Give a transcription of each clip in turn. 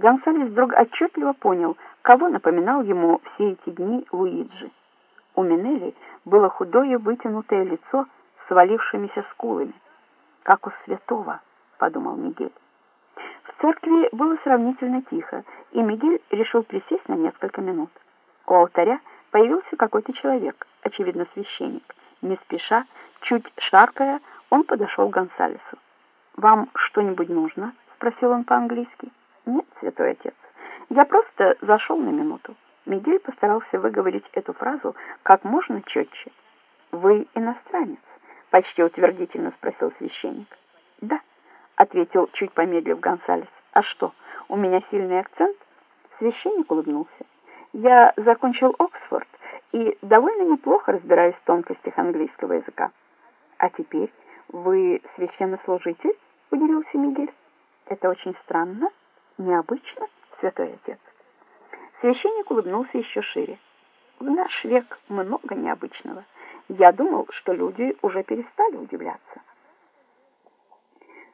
Гонсалес вдруг отчетливо понял, кого напоминал ему все эти дни Луиджи. У Минелли было худое вытянутое лицо с свалившимися скулами. «Как у святого», — подумал Мигель. В церкви было сравнительно тихо, и Мигель решил присесть на несколько минут. У алтаря появился какой-то человек, очевидно священник. Не спеша, чуть шаркая, он подошел к Гонсалесу. «Вам что-нибудь нужно?» — спросил он по-английски. «Нет, святой отец, я просто зашел на минуту». Мигель постарался выговорить эту фразу как можно четче. «Вы иностранец?» — почти утвердительно спросил священник. «Да», — ответил чуть помедлив Гонсалес. «А что, у меня сильный акцент?» Священник улыбнулся. «Я закончил Оксфорд и довольно неплохо разбираюсь в тонкостях английского языка. А теперь вы священнослужитель?» — удивился Мигель. «Это очень странно, необычно, святой отец». Священник улыбнулся еще шире. «В наш век много необычного. Я думал, что люди уже перестали удивляться».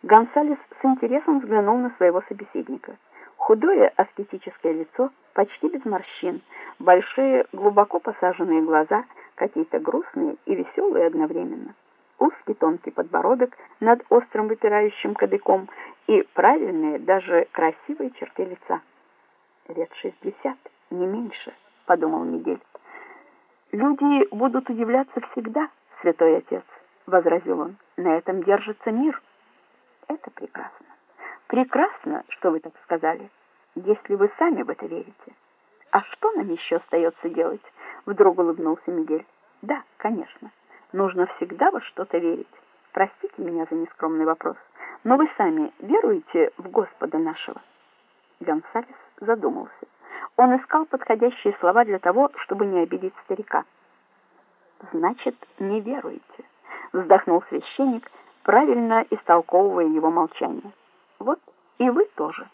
Гонсалес с интересом взглянул на своего собеседника. Худое аскетическое лицо, почти без морщин, большие глубоко посаженные глаза, какие-то грустные и веселые одновременно узкий тонкий подбородок над острым выпирающим кадыком и правильные, даже красивые черты лица. «Лет шестьдесят, не меньше», — подумал Мигель. «Люди будут удивляться всегда, святой отец», — возразил он. «На этом держится мир». «Это прекрасно. Прекрасно, что вы так сказали, если вы сами в это верите». «А что нам еще остается делать?» — вдруг улыбнулся Мигель. «Да, конечно». Нужно всегда во что-то верить. Простите меня за нескромный вопрос, но вы сами веруете в Господа нашего?» Гонсалес задумался. Он искал подходящие слова для того, чтобы не обидеть старика. «Значит, не веруете», — вздохнул священник, правильно истолковывая его молчание. «Вот и вы тоже».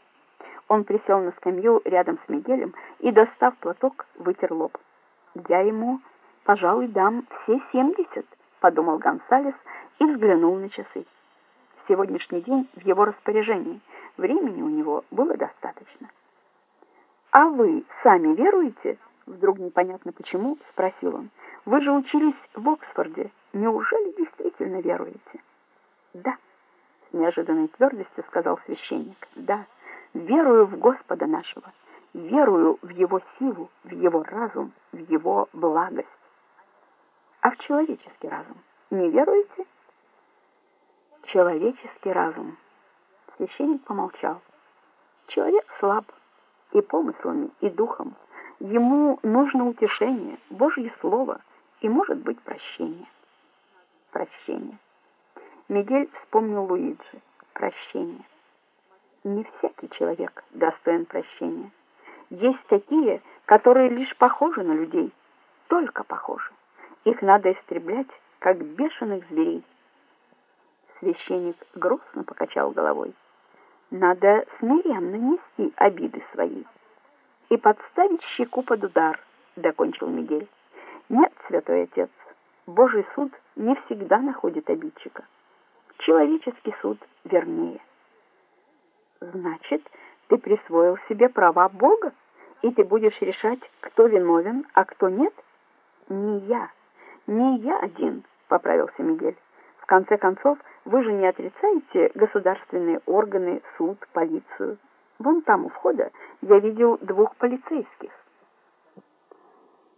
Он присел на скамью рядом с Мигелем и, достав платок, вытер лоб. «Я ему пожалуй, дам все семьдесят», — подумал Гонсалес и взглянул на часы. Сегодняшний день в его распоряжении, времени у него было достаточно. «А вы сами веруете?» — вдруг непонятно почему спросил он. «Вы же учились в Оксфорде. Неужели действительно веруете?» «Да», — с неожиданной твердостью сказал священник. «Да, верую в Господа нашего, верую в Его силу, в Его разум, в Его благость а в человеческий разум не веруете? Человеческий разум. Священник помолчал. Человек слаб и помыслами, и духом. Ему нужно утешение, Божье Слово и, может быть, прощение. Прощение. Мигель вспомнил Луиджи. Прощение. Не всякий человек достоин прощения. Есть такие, которые лишь похожи на людей, только похожи. Их надо истреблять, как бешеных зверей. Священник грустно покачал головой. Надо смиренно нести обиды свои и подставить щеку под удар, докончил Мигель. Нет, святой отец, Божий суд не всегда находит обидчика. Человеческий суд вернее. Значит, ты присвоил себе права Бога, и ты будешь решать, кто виновен, а кто нет? Не я. «Не я один», — поправился Мигель. «В конце концов, вы же не отрицаете государственные органы, суд, полицию. Вон там у входа я видел двух полицейских».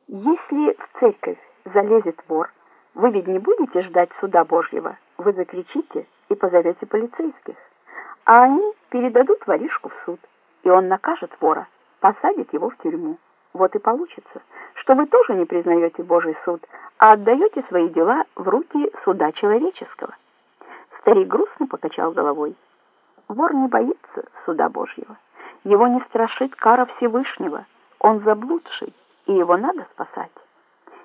«Если в церковь залезет вор, вы ведь не будете ждать суда Божьего, вы закричите и позовете полицейских, а они передадут воришку в суд, и он накажет вора, посадит его в тюрьму. Вот и получится, что вы тоже не признаете Божий суд, а отдаете свои дела в руки суда человеческого. Старик грустно покачал головой. Вор не боится суда Божьего. Его не страшит кара Всевышнего. Он заблудший, и его надо спасать.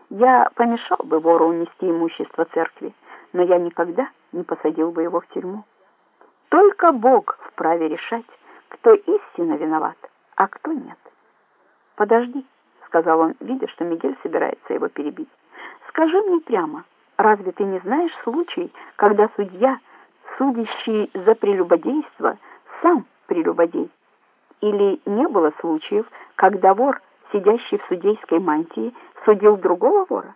Я помешал бы вору унести имущество церкви, но я никогда не посадил бы его в тюрьму. Только Бог вправе решать, кто истинно виноват, а кто нет. Подожди сказал он, видя, что Мигель собирается его перебить. «Скажи мне прямо, разве ты не знаешь случай, когда судья, судящий за прелюбодейство, сам прелюбодей? Или не было случаев, когда вор, сидящий в судейской мантии, судил другого вора?